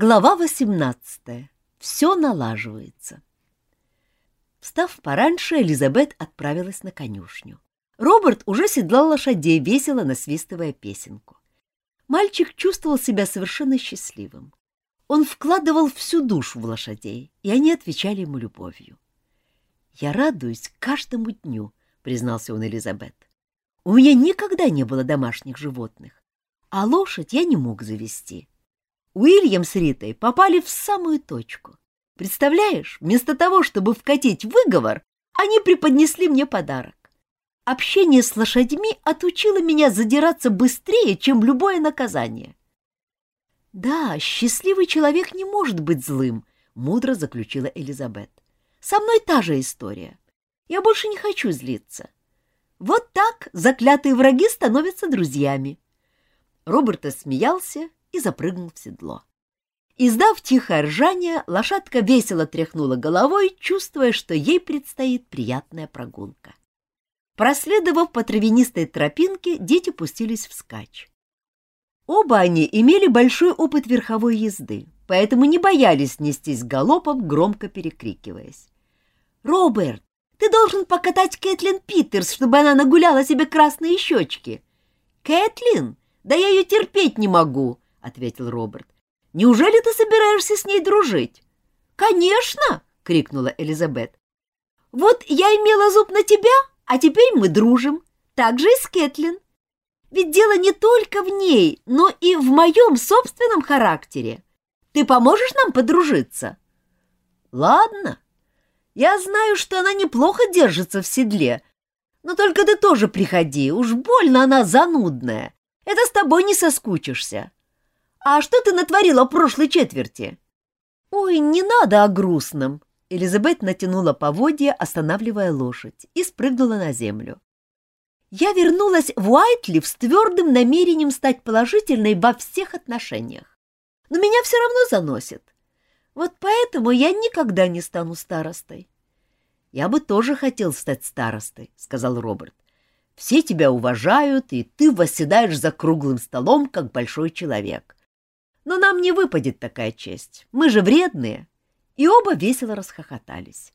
Глава 18. Все налаживается. Встав пораньше, Элизабет отправилась на конюшню. Роберт уже седлал лошадей, весело насвистывая песенку. Мальчик чувствовал себя совершенно счастливым. Он вкладывал всю душу в лошадей, и они отвечали ему любовью. «Я радуюсь каждому дню», — признался он Элизабет. «У меня никогда не было домашних животных, а лошадь я не мог завести. Уильям с Ритой попали в самую точку. Представляешь, вместо того, чтобы вкатить выговор, они преподнесли мне подарок. Общение с лошадьми отучило меня задираться быстрее, чем любое наказание. Да, счастливый человек не может быть злым, мудро заключила Элизабет. Со мной та же история. Я больше не хочу злиться. Вот так заклятые враги становятся друзьями. Роберт смеялся и запрыгнул в седло. Издав тихое ржание, лошадка весело тряхнула головой, чувствуя, что ей предстоит приятная прогулка. Проследовав по травянистой тропинке, дети пустились вскачь. Оба они имели большой опыт верховой езды, поэтому не боялись нестись галопом, громко перекрикиваясь. «Роберт, ты должен покатать Кэтлин Питерс, чтобы она нагуляла себе красные щечки!» «Кэтлин? Да я ее терпеть не могу!» — ответил Роберт. «Неужели ты собираешься с ней дружить?» «Конечно!» — крикнула Элизабет. «Вот я имела зуб на тебя, а теперь мы дружим. Так же и с Кэтлин. Ведь дело не только в ней, но и в моем собственном характере. Ты поможешь нам подружиться?» «Ладно. Я знаю, что она неплохо держится в седле, но только ты тоже приходи, уж больно она занудная. Это с тобой не соскучишься. А что ты натворила в прошлой четверти? Ой, не надо о грустном. Элизабет натянула поводья, останавливая лошадь, и спрыгнула на землю. Я вернулась в Уайтлив с твердым намерением стать положительной во всех отношениях. Но меня все равно заносит. Вот поэтому я никогда не стану старостой. — Я бы тоже хотел стать старостой, — сказал Роберт. — Все тебя уважают, и ты восседаешь за круглым столом, как большой человек. Но нам не выпадет такая честь. Мы же вредные. И оба весело расхохотались.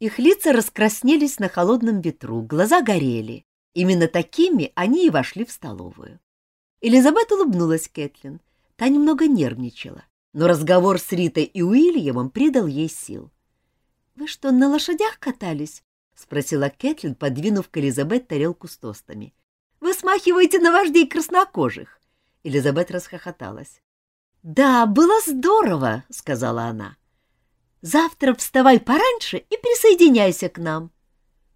Их лица раскраснелись на холодном ветру, глаза горели. Именно такими они и вошли в столовую. Элизабет улыбнулась Кэтлин. Та немного нервничала, но разговор с Ритой и Уильямом придал ей сил. — Вы что, на лошадях катались? — спросила Кэтлин, подвинув к Элизабет тарелку с тостами. — Вы смахиваете на вождей краснокожих. Элизабет расхохоталась. «Да, было здорово», — сказала она. «Завтра вставай пораньше и присоединяйся к нам».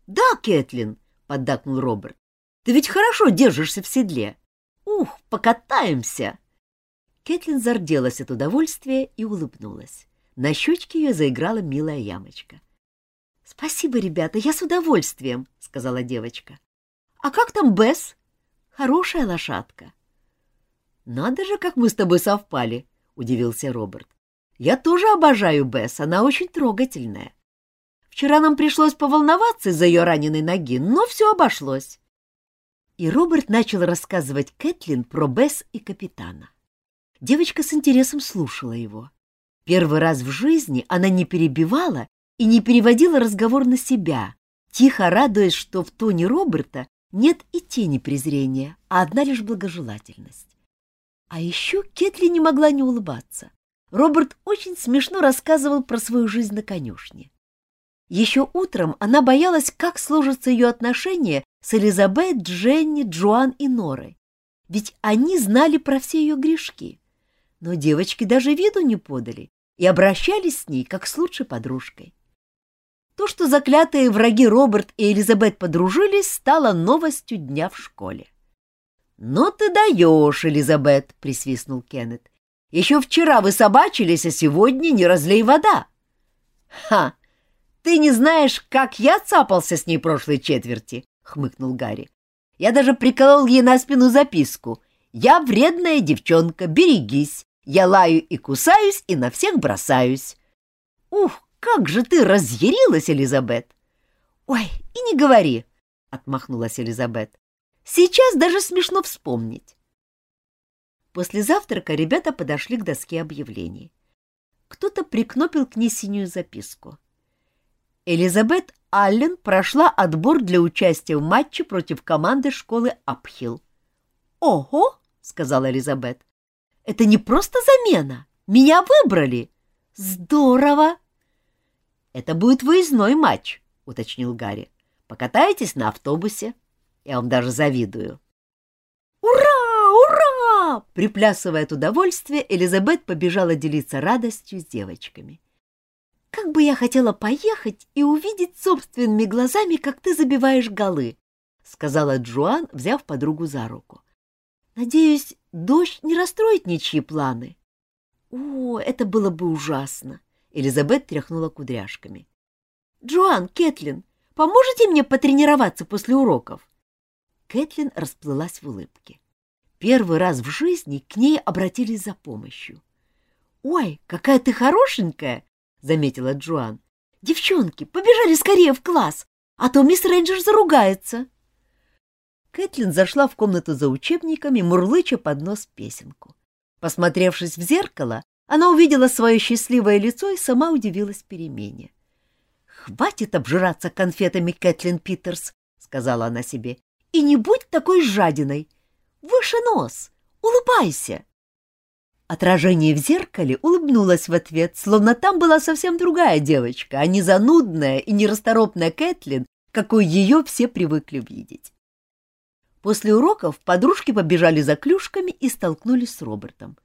«Да, Кэтлин», — поддакнул Роберт, — «ты ведь хорошо держишься в седле. Ух, покатаемся!» Кэтлин зарделась от удовольствия и улыбнулась. На щечке ее заиграла милая ямочка. «Спасибо, ребята, я с удовольствием», — сказала девочка. «А как там Бесс? Хорошая лошадка». «Надо же, как мы с тобой совпали!» — удивился Роберт. «Я тоже обожаю Бесс, она очень трогательная. Вчера нам пришлось поволноваться из-за ее раненой ноги, но все обошлось». И Роберт начал рассказывать Кэтлин про Бесс и капитана. Девочка с интересом слушала его. Первый раз в жизни она не перебивала и не переводила разговор на себя, тихо радуясь, что в тоне Роберта нет и тени презрения, а одна лишь благожелательность. А еще Кетли не могла не улыбаться. Роберт очень смешно рассказывал про свою жизнь на конюшне. Еще утром она боялась, как сложатся ее отношения с Элизабет, Дженни, Джоан и Норой. Ведь они знали про все ее грешки. Но девочки даже виду не подали и обращались с ней, как с лучшей подружкой. То, что заклятые враги Роберт и Элизабет подружились, стало новостью дня в школе. «Ну ты даешь, Элизабет!» — присвистнул Кеннет. «Еще вчера вы собачились, а сегодня не разлей вода!» «Ха! Ты не знаешь, как я цапался с ней прошлой четверти!» — хмыкнул Гарри. «Я даже приколол ей на спину записку. Я вредная девчонка, берегись! Я лаю и кусаюсь, и на всех бросаюсь!» «Ух, как же ты разъярилась, Элизабет!» «Ой, и не говори!» — отмахнулась Элизабет. Сейчас даже смешно вспомнить. После завтрака ребята подошли к доске объявлений. Кто-то прикнопил к ней синюю записку. Элизабет Аллен прошла отбор для участия в матче против команды школы Апхилл. «Ого!» — сказала Элизабет. «Это не просто замена. Меня выбрали. Здорово!» «Это будет выездной матч», — уточнил Гарри. «Покатаетесь на автобусе. Я вам даже завидую». «Ура! Ура!» Приплясывая от удовольствия, Элизабет побежала делиться радостью с девочками. «Как бы я хотела поехать и увидеть собственными глазами, как ты забиваешь голы», — сказала Джоан, взяв подругу за руку. «Надеюсь, дождь не расстроит ничьи планы». «О, это было бы ужасно!» — Элизабет тряхнула кудряшками. «Джоан, Кэтлин, поможете мне потренироваться после уроков?» Кэтлин расплылась в улыбке. Первый раз в жизни к ней обратились за помощью. «Ой, какая ты хорошенькая!» — заметила Джоан. «Девчонки, побежали скорее в класс, а то мисс Рейнджер заругается!» Кэтлин зашла в комнату за учебниками, мурлыча под нос песенку. Посмотревшись в зеркало, она увидела свое счастливое лицо и сама удивилась перемене. «Хватит обжираться конфетами, Кэтлин Питерс!» — сказала она себе. И не будь такой жадиной. Выше нос. Улыбайся. Отражение в зеркале улыбнулось в ответ, словно там была совсем другая девочка, а не занудная и нерасторопная Кэтлин, какой ее все привыкли видеть. После уроков подружки побежали за клюшками и столкнулись с Робертом.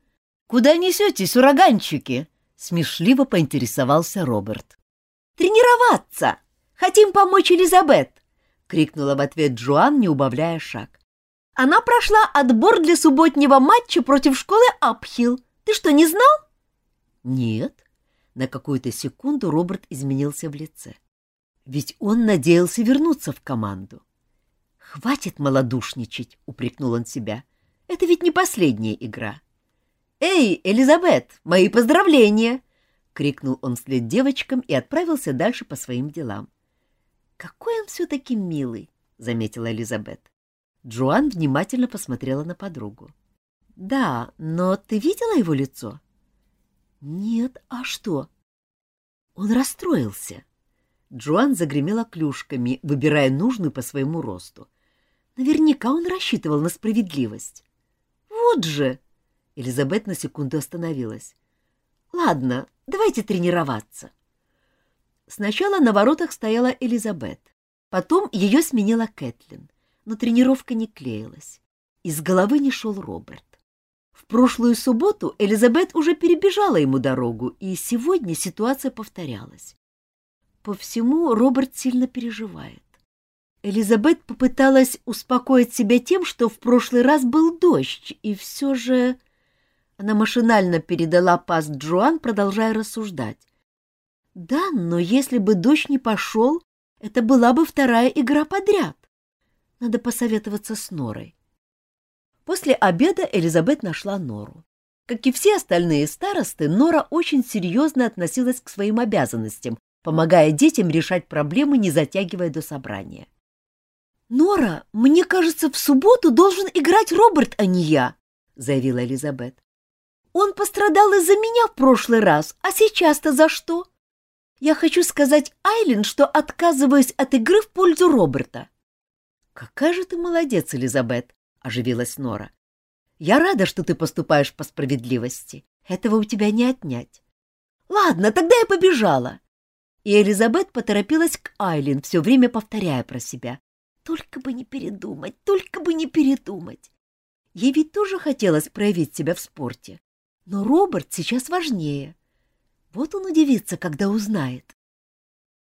«Куда несетесь, ураганчики?» — смешливо поинтересовался Роберт. «Тренироваться! Хотим помочь Элизабет!» — крикнула в ответ Джоан, не убавляя шаг. «Она прошла отбор для субботнего матча против школы Апхилл. Ты что, не знал?» «Нет». На какую-то секунду Роберт изменился в лице. Ведь он надеялся вернуться в команду. «Хватит малодушничать», — упрекнул он себя. «Это ведь не последняя игра». «Эй, Элизабет, мои поздравления!» — крикнул он вслед девочкам и отправился дальше по своим делам. «Какой он все-таки милый!» — заметила Элизабет. Джоан внимательно посмотрела на подругу. «Да, но ты видела его лицо?» «Нет, а что?» «Он расстроился». Джоан загремела клюшками, выбирая нужную по своему росту. Наверняка он рассчитывал на справедливость. «Вот же!» Элизабет на секунду остановилась. «Ладно, давайте тренироваться». Сначала на воротах стояла Элизабет, потом ее сменила Кэтлин, но тренировка не клеилась. Из головы не шел Роберт. В прошлую субботу Элизабет уже перебежала ему дорогу, и сегодня ситуация повторялась. По всему Роберт сильно переживает. Элизабет попыталась успокоить себя тем, что в прошлый раз был дождь, и все же... Она машинально передала пас Джоан, продолжая рассуждать. Да, но если бы дождь не пошел, это была бы вторая игра подряд. Надо посоветоваться с Норой. После обеда Элизабет нашла Нору. Как и все остальные старосты, Нора очень серьезно относилась к своим обязанностям, помогая детям решать проблемы, не затягивая до собрания. «Нора, мне кажется, в субботу должен играть Роберт, а не я», — заявила Элизабет. «Он пострадал из-за меня в прошлый раз, а сейчас-то за что?» Я хочу сказать Айлин, что отказываюсь от игры в пользу Роберта. Какая же ты молодец, Элизабет, оживилась Нора. Я рада, что ты поступаешь по справедливости. Этого у тебя не отнять. Ладно, тогда я побежала. И Элизабет поторопилась к Айлин, все время повторяя про себя. Только бы не передумать, только бы не передумать. Ей ведь тоже хотелось проявить себя в спорте. Но Роберт сейчас важнее. Вот он удивится, когда узнает.